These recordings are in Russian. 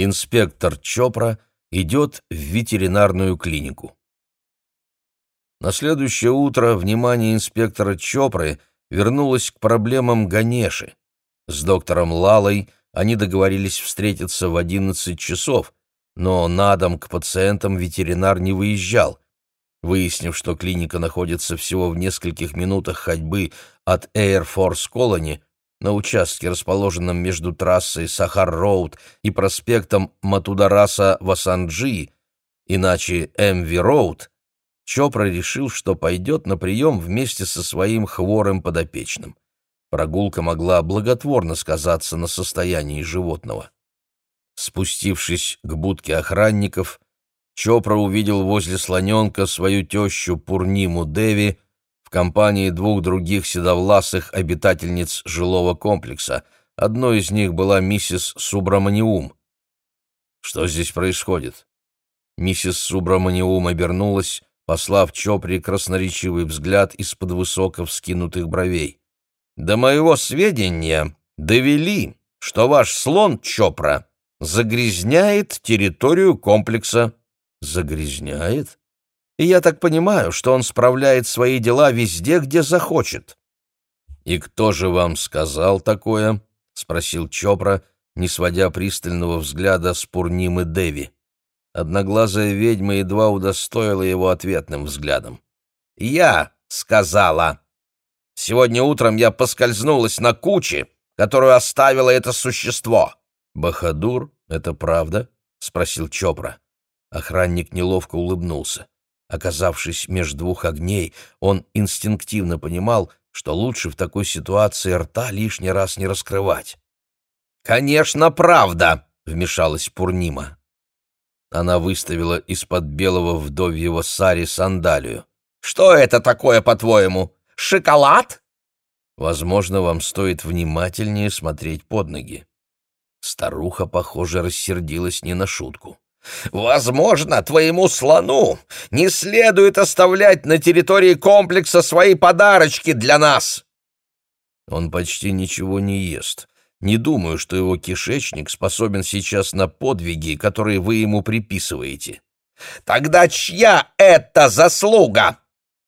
Инспектор Чопра идет в ветеринарную клинику. На следующее утро внимание инспектора Чопры вернулось к проблемам Ганеши. С доктором Лалой они договорились встретиться в 11 часов, но на дом к пациентам ветеринар не выезжал. Выяснив, что клиника находится всего в нескольких минутах ходьбы от Air Force Colony, на участке, расположенном между трассой Сахар-Роуд и проспектом Матудараса-Васанджи, иначе Эмви-Роуд, Чопра решил, что пойдет на прием вместе со своим хворым подопечным. Прогулка могла благотворно сказаться на состоянии животного. Спустившись к будке охранников, Чопра увидел возле слоненка свою тещу Пурниму Деви в компании двух других седовласых обитательниц жилого комплекса. Одной из них была миссис Субраманиум. «Что здесь происходит?» Миссис Субраманиум обернулась, послав Чопре красноречивый взгляд из-под высоко вскинутых бровей. «До моего сведения довели, что ваш слон Чопра загрязняет территорию комплекса». «Загрязняет?» «И я так понимаю, что он справляет свои дела везде, где захочет». «И кто же вам сказал такое?» — спросил Чопра, не сводя пристального взгляда с Пурнимы Деви. Одноглазая ведьма едва удостоила его ответным взглядом. «Я сказала! Сегодня утром я поскользнулась на куче, которую оставило это существо!» «Бахадур, это правда?» — спросил Чопра. Охранник неловко улыбнулся. Оказавшись между двух огней, он инстинктивно понимал, что лучше в такой ситуации рта лишний раз не раскрывать. «Конечно, правда!» — вмешалась Пурнима. Она выставила из-под белого вдовьего сари сандалию. «Что это такое, по-твоему? Шоколад?» «Возможно, вам стоит внимательнее смотреть под ноги». Старуха, похоже, рассердилась не на шутку. «Возможно, твоему слону не следует оставлять на территории комплекса свои подарочки для нас!» Он почти ничего не ест. Не думаю, что его кишечник способен сейчас на подвиги, которые вы ему приписываете. Тогда чья это заслуга?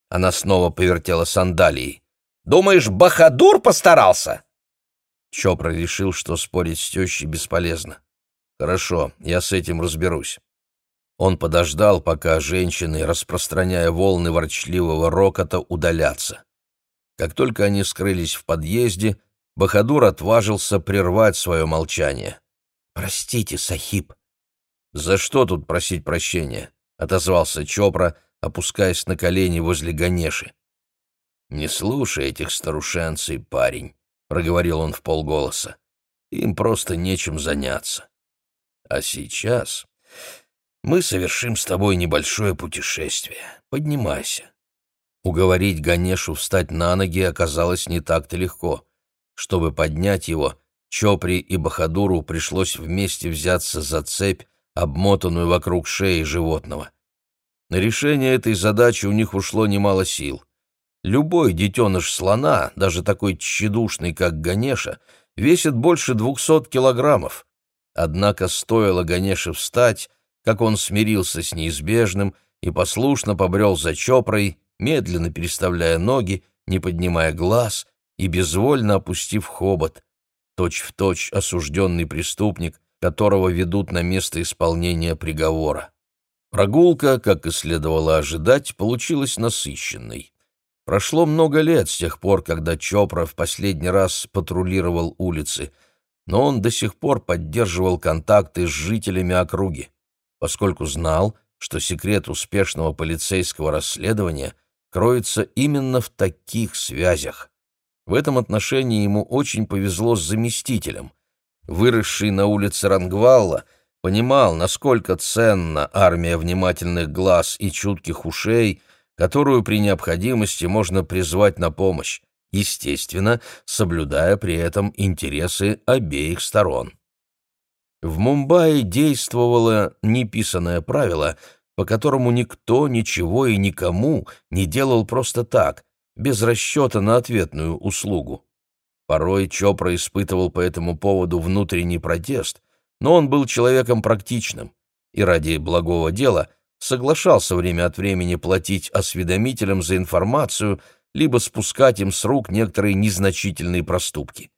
Она снова повертела сандалией. Думаешь, Бахадур постарался? Чопра решил, что спорить с тещей бесполезно. Хорошо, я с этим разберусь. Он подождал, пока женщины, распространяя волны ворчливого рокота, удалятся. Как только они скрылись в подъезде, Бахадур отважился прервать свое молчание. «Простите, Сахиб». «За что тут просить прощения?» — отозвался Чопра, опускаясь на колени возле Ганеши. «Не слушай этих старушенцей, парень», — проговорил он в полголоса. «Им просто нечем заняться. А сейчас мы совершим с тобой небольшое путешествие. Поднимайся». Уговорить Ганешу встать на ноги оказалось не так-то легко. Чтобы поднять его, Чопри и Бахадуру пришлось вместе взяться за цепь, обмотанную вокруг шеи животного. На решение этой задачи у них ушло немало сил. Любой детеныш слона, даже такой тщедушный, как Ганеша, весит больше двухсот килограммов. Однако стоило Ганеше встать, как он смирился с неизбежным и послушно побрел за Чопрой, медленно переставляя ноги, не поднимая глаз и безвольно опустив хобот, точь-в-точь осужденный преступник, которого ведут на место исполнения приговора. Прогулка, как и следовало ожидать, получилась насыщенной. Прошло много лет с тех пор, когда Чопра в последний раз патрулировал улицы, но он до сих пор поддерживал контакты с жителями округи, поскольку знал, что секрет успешного полицейского расследования кроется именно в таких связях. В этом отношении ему очень повезло с заместителем. Выросший на улице Рангвалла, понимал, насколько ценна армия внимательных глаз и чутких ушей, которую при необходимости можно призвать на помощь, естественно, соблюдая при этом интересы обеих сторон. В Мумбаи действовало неписанное правило, по которому никто ничего и никому не делал просто так, без расчета на ответную услугу. Порой Чопра испытывал по этому поводу внутренний протест, но он был человеком практичным и ради благого дела соглашался время от времени платить осведомителям за информацию либо спускать им с рук некоторые незначительные проступки.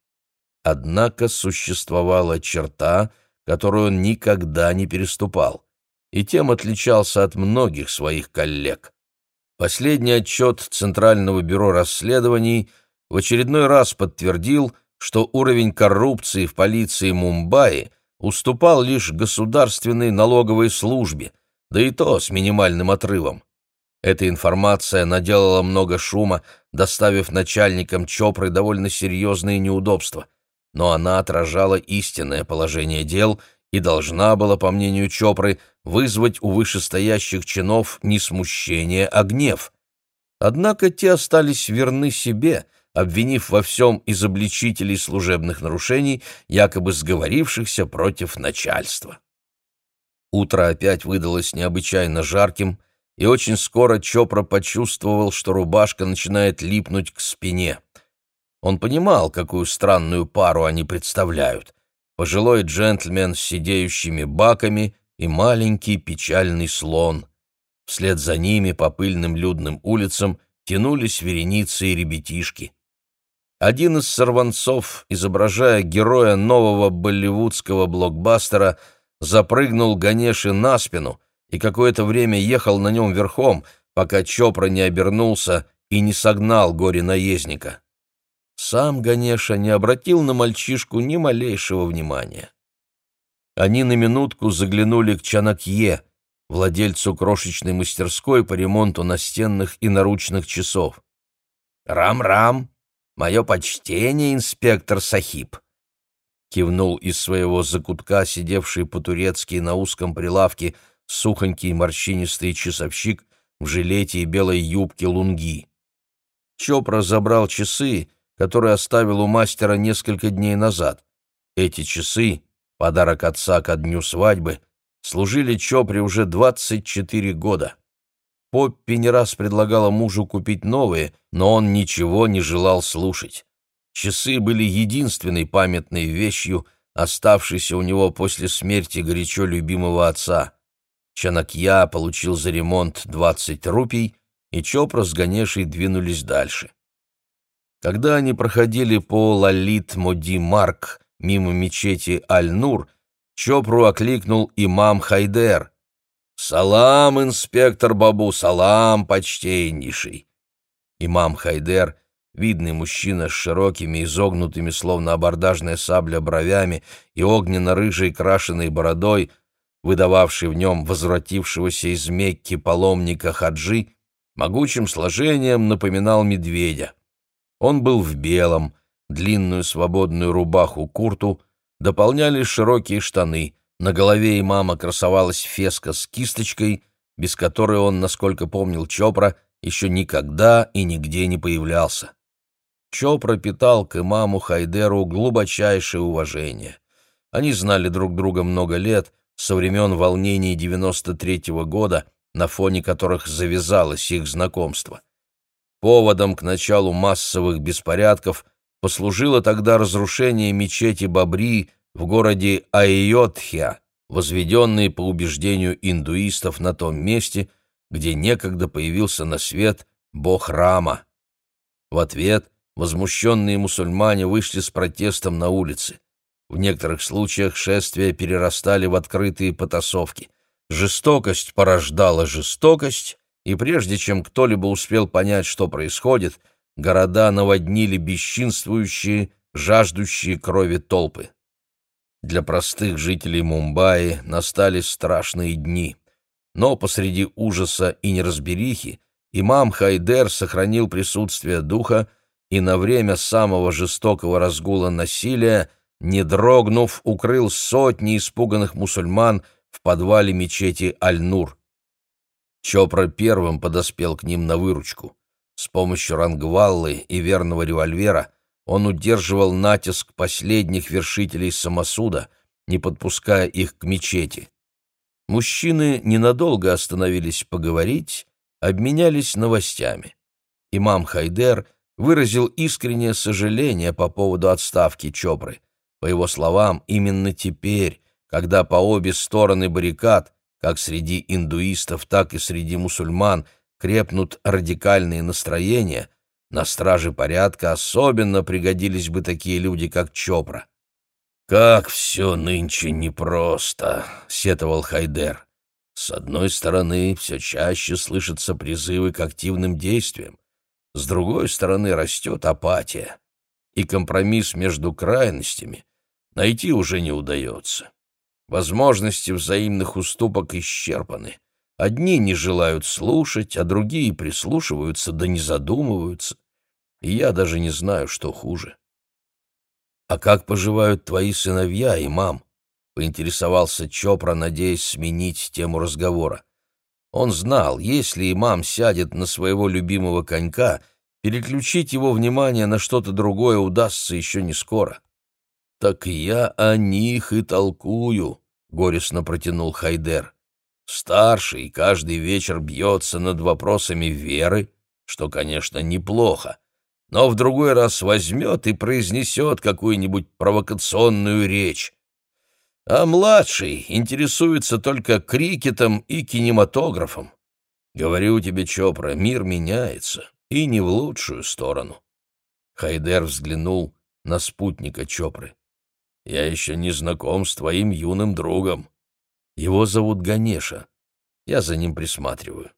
Однако существовала черта, которую он никогда не переступал, и тем отличался от многих своих коллег. Последний отчет Центрального бюро расследований в очередной раз подтвердил, что уровень коррупции в полиции Мумбаи уступал лишь государственной налоговой службе, да и то с минимальным отрывом. Эта информация наделала много шума, доставив начальникам Чопры довольно серьезные неудобства но она отражала истинное положение дел и должна была, по мнению Чопры, вызвать у вышестоящих чинов не смущение, а гнев. Однако те остались верны себе, обвинив во всем изобличителей служебных нарушений, якобы сговорившихся против начальства. Утро опять выдалось необычайно жарким, и очень скоро Чопра почувствовал, что рубашка начинает липнуть к спине. Он понимал, какую странную пару они представляют. Пожилой джентльмен с сидеющими баками и маленький печальный слон. Вслед за ними по пыльным людным улицам тянулись вереницы и ребятишки. Один из сорванцов, изображая героя нового болливудского блокбастера, запрыгнул Ганеши на спину и какое-то время ехал на нем верхом, пока Чопра не обернулся и не согнал горе-наездника. Сам Ганеша не обратил на мальчишку ни малейшего внимания. Они на минутку заглянули к Чанакье, владельцу крошечной мастерской по ремонту настенных и наручных часов. «Рам-рам! Мое почтение, инспектор Сахиб!» Кивнул из своего закутка, сидевший по-турецки на узком прилавке, сухонький морщинистый часовщик в жилете и белой юбке лунги. Чопра забрал часы который оставил у мастера несколько дней назад. Эти часы, подарок отца ко дню свадьбы, служили Чопре уже 24 года. Поппи не раз предлагала мужу купить новые, но он ничего не желал слушать. Часы были единственной памятной вещью, оставшейся у него после смерти горячо любимого отца. Чанакья получил за ремонт 20 рупий, и Чопра с Ганешей двинулись дальше. Когда они проходили по Лалит-Моди-Марк мимо мечети Аль-Нур, Чопру окликнул имам Хайдер. «Салам, инспектор Бабу, салам, почтеннейший!» Имам Хайдер, видный мужчина с широкими, изогнутыми, словно абордажная сабля, бровями и огненно-рыжей крашеной бородой, выдававший в нем возвратившегося из Мекки паломника Хаджи, могучим сложением напоминал медведя. Он был в белом, длинную свободную рубаху-курту, дополняли широкие штаны, на голове имама красовалась феска с кисточкой, без которой он, насколько помнил Чопра, еще никогда и нигде не появлялся. Чопра питал к имаму Хайдеру глубочайшее уважение. Они знали друг друга много лет, со времен волнений 93-го года, на фоне которых завязалось их знакомство. Поводом к началу массовых беспорядков послужило тогда разрушение мечети Бабри в городе Айотхя, возведенной по убеждению индуистов на том месте, где некогда появился на свет бог Рама. В ответ возмущенные мусульмане вышли с протестом на улицы. В некоторых случаях шествия перерастали в открытые потасовки. Жестокость порождала жестокость, и прежде чем кто-либо успел понять, что происходит, города наводнили бесчинствующие, жаждущие крови толпы. Для простых жителей Мумбаи настали страшные дни, но посреди ужаса и неразберихи имам Хайдер сохранил присутствие духа и на время самого жестокого разгула насилия, не дрогнув, укрыл сотни испуганных мусульман в подвале мечети Аль-Нур. Чопра первым подоспел к ним на выручку. С помощью рангваллы и верного револьвера он удерживал натиск последних вершителей самосуда, не подпуская их к мечети. Мужчины ненадолго остановились поговорить, обменялись новостями. Имам Хайдер выразил искреннее сожаление по поводу отставки Чопры. По его словам, именно теперь, когда по обе стороны баррикад, как среди индуистов, так и среди мусульман, крепнут радикальные настроения, на страже порядка особенно пригодились бы такие люди, как Чопра. «Как все нынче непросто», — сетовал Хайдер. «С одной стороны, все чаще слышатся призывы к активным действиям, с другой стороны, растет апатия, и компромисс между крайностями найти уже не удается. Возможности взаимных уступок исчерпаны. Одни не желают слушать, а другие прислушиваются да не задумываются. И я даже не знаю, что хуже. «А как поживают твои сыновья и мам?» — поинтересовался Чопра, надеясь сменить тему разговора. Он знал, если имам сядет на своего любимого конька, переключить его внимание на что-то другое удастся еще не скоро. «Так я о них и толкую», — горестно протянул Хайдер. «Старший каждый вечер бьется над вопросами веры, что, конечно, неплохо, но в другой раз возьмет и произнесет какую-нибудь провокационную речь. А младший интересуется только крикетом и кинематографом. Говорю тебе, Чопра, мир меняется, и не в лучшую сторону. Хайдер взглянул на спутника Чопры. «Я еще не знаком с твоим юным другом. Его зовут Ганеша. Я за ним присматриваю.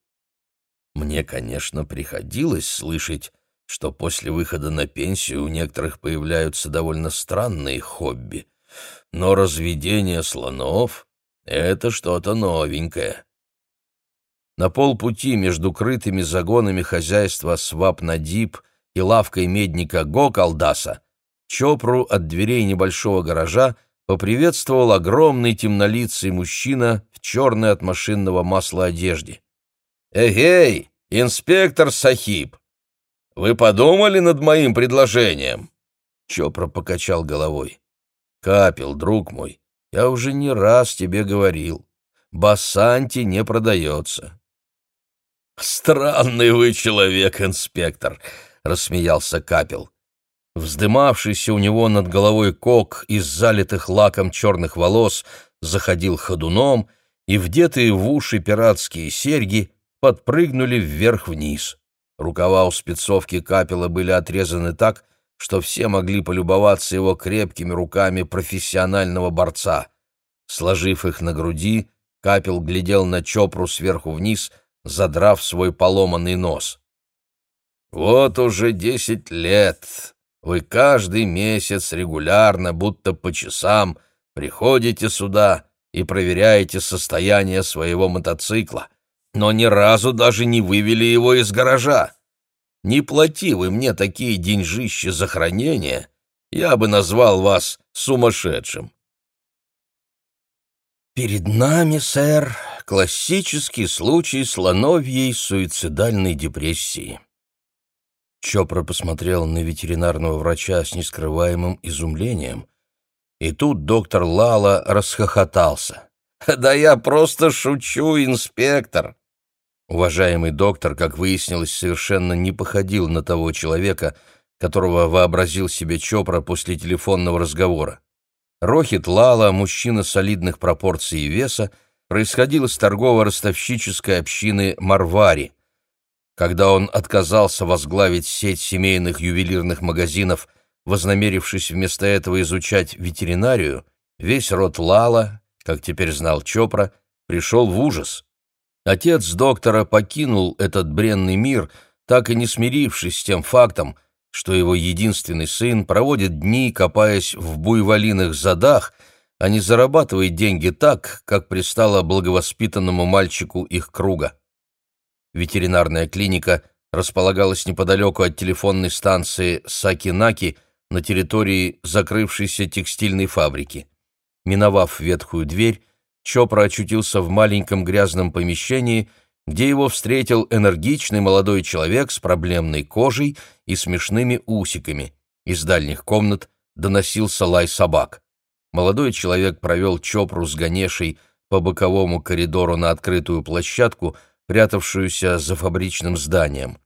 Мне, конечно, приходилось слышать что после выхода на пенсию у некоторых появляются довольно странные хобби. Но разведение слонов — это что-то новенькое. На полпути между крытыми загонами хозяйства Свап-Надип и лавкой медника Гокалдаса Чопру от дверей небольшого гаража поприветствовал огромный темнолицый мужчина в черной от машинного масла одежде. «Эгей, инспектор Сахиб!» Вы подумали над моим предложением?» Чопра покачал головой. «Капел, друг мой, я уже не раз тебе говорил. Басанти не продается». «Странный вы человек, инспектор», — рассмеялся Капел. Вздымавшийся у него над головой кок из залитых лаком черных волос заходил ходуном, и вдетые в уши пиратские серьги подпрыгнули вверх-вниз. Рукава у спецовки капела были отрезаны так, что все могли полюбоваться его крепкими руками профессионального борца. Сложив их на груди, капел глядел на Чопру сверху вниз, задрав свой поломанный нос. «Вот уже десять лет вы каждый месяц регулярно, будто по часам, приходите сюда и проверяете состояние своего мотоцикла но ни разу даже не вывели его из гаража. Не плати вы мне такие деньжища за хранение, я бы назвал вас сумасшедшим. Перед нами, сэр, классический случай слоновьей суицидальной депрессии. Чопра посмотрел на ветеринарного врача с нескрываемым изумлением, и тут доктор Лала расхохотался. «Да я просто шучу, инспектор. Уважаемый доктор, как выяснилось, совершенно не походил на того человека, которого вообразил себе Чопра после телефонного разговора. Рохит Лала, мужчина солидных пропорций и веса, происходил из торгово-ростовщической общины Марвари. Когда он отказался возглавить сеть семейных ювелирных магазинов, вознамерившись вместо этого изучать ветеринарию, весь род Лала, как теперь знал Чопра, пришел в ужас. Отец доктора покинул этот бренный мир, так и не смирившись с тем фактом, что его единственный сын проводит дни, копаясь в буйволиных задах, а не зарабатывает деньги так, как пристало благовоспитанному мальчику их круга. Ветеринарная клиника располагалась неподалеку от телефонной станции Сакинаки на территории закрывшейся текстильной фабрики. Миновав ветхую дверь, Чопра очутился в маленьком грязном помещении, где его встретил энергичный молодой человек с проблемной кожей и смешными усиками. Из дальних комнат доносился лай собак. Молодой человек провел Чопру с Ганешей по боковому коридору на открытую площадку, прятавшуюся за фабричным зданием.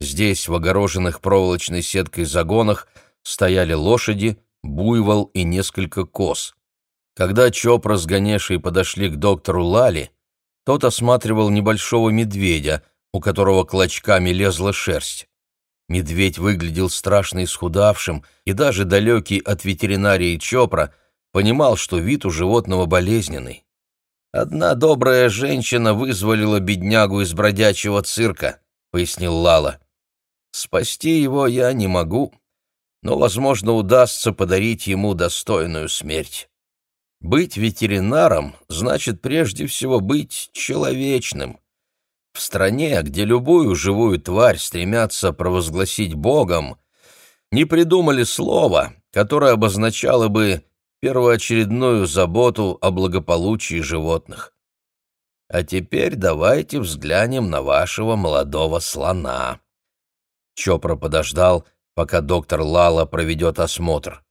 Здесь, в огороженных проволочной сеткой загонах, стояли лошади, буйвол и несколько коз. Когда Чопра с Ганешей подошли к доктору Лали, тот осматривал небольшого медведя, у которого клочками лезла шерсть. Медведь выглядел страшно исхудавшим, и даже далекий от ветеринарии Чопра понимал, что вид у животного болезненный. «Одна добрая женщина вызволила беднягу из бродячего цирка», — пояснил Лала. «Спасти его я не могу, но, возможно, удастся подарить ему достойную смерть. Быть ветеринаром значит прежде всего быть человечным. В стране, где любую живую тварь стремятся провозгласить Богом, не придумали слова, которое обозначало бы первоочередную заботу о благополучии животных. А теперь давайте взглянем на вашего молодого слона. Чопра подождал, пока доктор Лала проведет осмотр.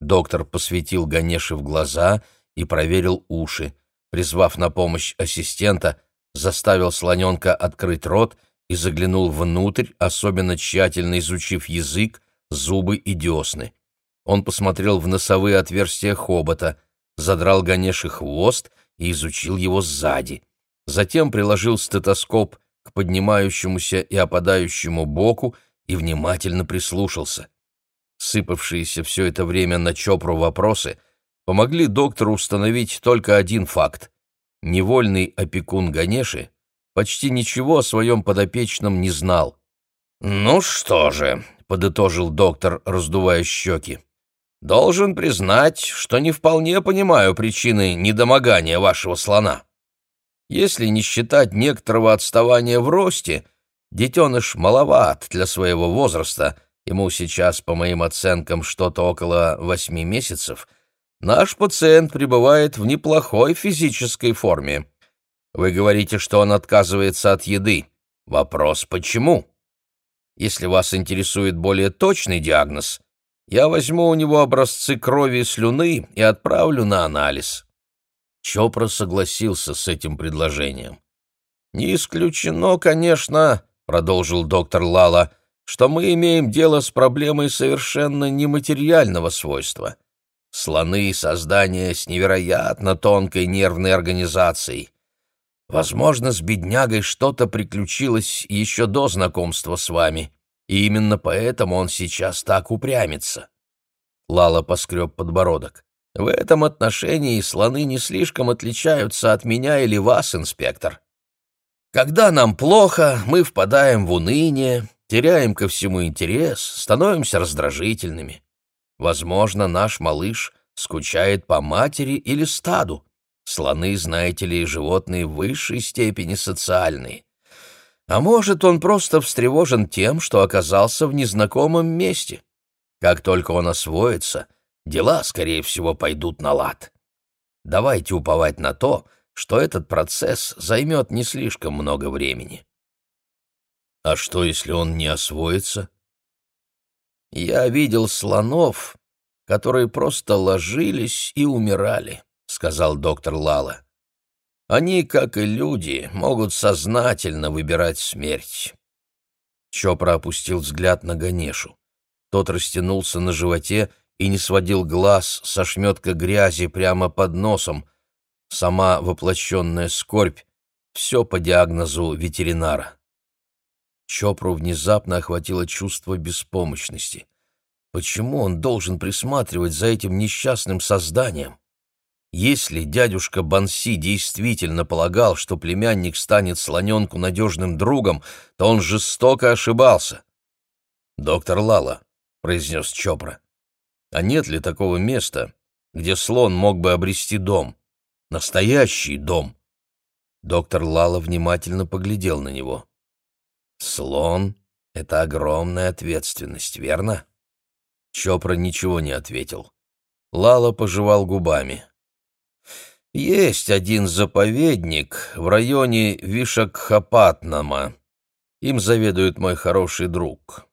Доктор посветил Ганеше в глаза и проверил уши. Призвав на помощь ассистента, заставил слоненка открыть рот и заглянул внутрь, особенно тщательно изучив язык, зубы и десны. Он посмотрел в носовые отверстия хобота, задрал Ганеши хвост и изучил его сзади. Затем приложил стетоскоп к поднимающемуся и опадающему боку и внимательно прислушался. Сыпавшиеся все это время на Чопру вопросы помогли доктору установить только один факт. Невольный опекун Ганеши почти ничего о своем подопечном не знал. «Ну что же», — подытожил доктор, раздувая щеки, Должен признать, что не вполне понимаю причины недомогания вашего слона. Если не считать некоторого отставания в росте, детеныш маловат для своего возраста, ему сейчас, по моим оценкам, что-то около восьми месяцев, наш пациент пребывает в неплохой физической форме. Вы говорите, что он отказывается от еды. Вопрос «почему?» Если вас интересует более точный диагноз, я возьму у него образцы крови и слюны и отправлю на анализ». Чопра согласился с этим предложением. «Не исключено, конечно, — продолжил доктор Лала, — что мы имеем дело с проблемой совершенно нематериального свойства. Слоны — создания с невероятно тонкой нервной организацией. Возможно, с беднягой что-то приключилось еще до знакомства с вами и именно поэтому он сейчас так упрямится. Лала поскреб подбородок. В этом отношении слоны не слишком отличаются от меня или вас, инспектор. Когда нам плохо, мы впадаем в уныние, теряем ко всему интерес, становимся раздражительными. Возможно, наш малыш скучает по матери или стаду. Слоны, знаете ли, животные в высшей степени социальные. А может, он просто встревожен тем, что оказался в незнакомом месте. Как только он освоится, дела, скорее всего, пойдут на лад. Давайте уповать на то, что этот процесс займет не слишком много времени. А что, если он не освоится? Я видел слонов, которые просто ложились и умирали, — сказал доктор Лала. Они, как и люди, могут сознательно выбирать смерть. Чопра опустил взгляд на Ганешу. Тот растянулся на животе и не сводил глаз со шметка грязи прямо под носом. Сама воплощенная скорбь — все по диагнозу ветеринара. Чопру внезапно охватило чувство беспомощности. Почему он должен присматривать за этим несчастным созданием? Если дядюшка Банси действительно полагал, что племянник станет слоненку надежным другом, то он жестоко ошибался. «Доктор Лала», — произнес Чопра, — «а нет ли такого места, где слон мог бы обрести дом? Настоящий дом?» Доктор Лала внимательно поглядел на него. «Слон — это огромная ответственность, верно?» Чопра ничего не ответил. Лала пожевал губами. Есть один заповедник в районе Вишакхапатнама. Им заведует мой хороший друг.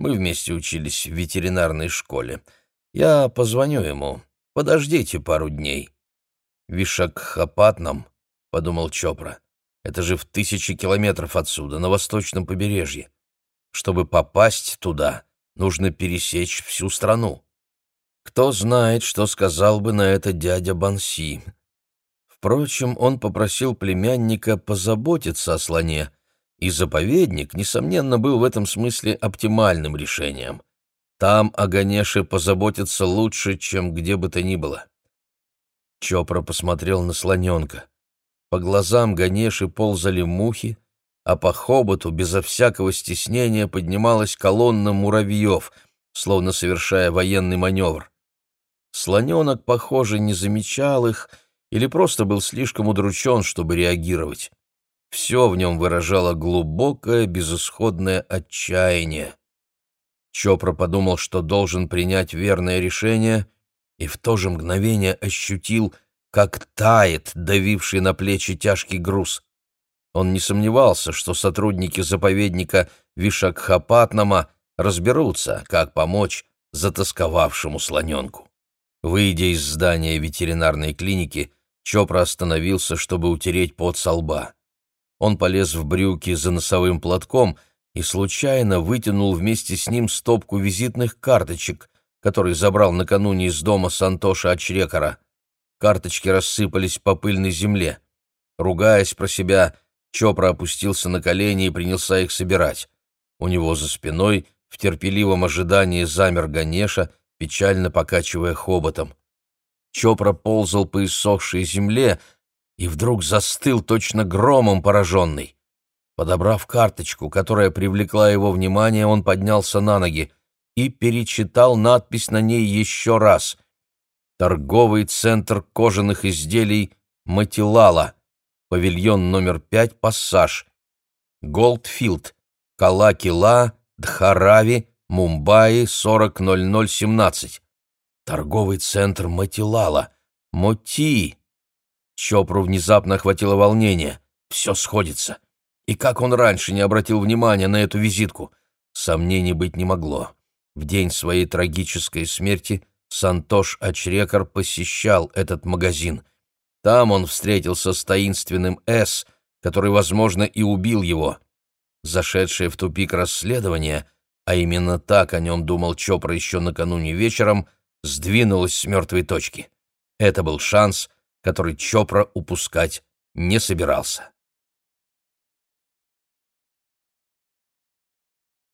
Мы вместе учились в ветеринарной школе. Я позвоню ему. Подождите пару дней. Вишакхапатнам, — подумал Чопра, — это же в тысячи километров отсюда, на восточном побережье. Чтобы попасть туда, нужно пересечь всю страну. Кто знает, что сказал бы на это дядя Банси. Впрочем, он попросил племянника позаботиться о слоне, и заповедник, несомненно, был в этом смысле оптимальным решением. Там о Ганеше позаботятся лучше, чем где бы то ни было. Чопра посмотрел на слоненка. По глазам Ганеши ползали мухи, а по хоботу безо всякого стеснения поднималась колонна муравьев, словно совершая военный маневр. Слоненок, похоже, не замечал их или просто был слишком удручен, чтобы реагировать. Все в нем выражало глубокое, безысходное отчаяние. Чопра подумал, что должен принять верное решение, и в то же мгновение ощутил, как тает давивший на плечи тяжкий груз. Он не сомневался, что сотрудники заповедника Вишакхапатнама разберутся, как помочь затасковавшему слоненку. Выйдя из здания ветеринарной клиники, Чопра остановился, чтобы утереть пот со лба. Он полез в брюки за носовым платком и случайно вытянул вместе с ним стопку визитных карточек, который забрал накануне из дома Сантоша Ачрекара. Карточки рассыпались по пыльной земле. Ругаясь про себя, Чопра опустился на колени и принялся их собирать. У него за спиной в терпеливом ожидании замер Ганеша, печально покачивая хоботом. Чопра ползал по иссохшей земле и вдруг застыл точно громом пораженный. Подобрав карточку, которая привлекла его внимание, он поднялся на ноги и перечитал надпись на ней еще раз. «Торговый центр кожаных изделий Матилала», павильон номер пять «Пассаж», Голдфилд, Кала-Кила, Дхарави, Мумбаи, 400017. Торговый центр Матилала. Моти. Чопру внезапно охватило волнение. Все сходится. И как он раньше не обратил внимания на эту визитку? Сомнений быть не могло. В день своей трагической смерти Сантош Ачрекар посещал этот магазин. Там он встретился с таинственным «С», который, возможно, и убил его. Зашедшее в тупик расследование, а именно так о нем думал Чопра еще накануне вечером, сдвинулось с мертвой точки. Это был шанс, который Чопра упускать не собирался.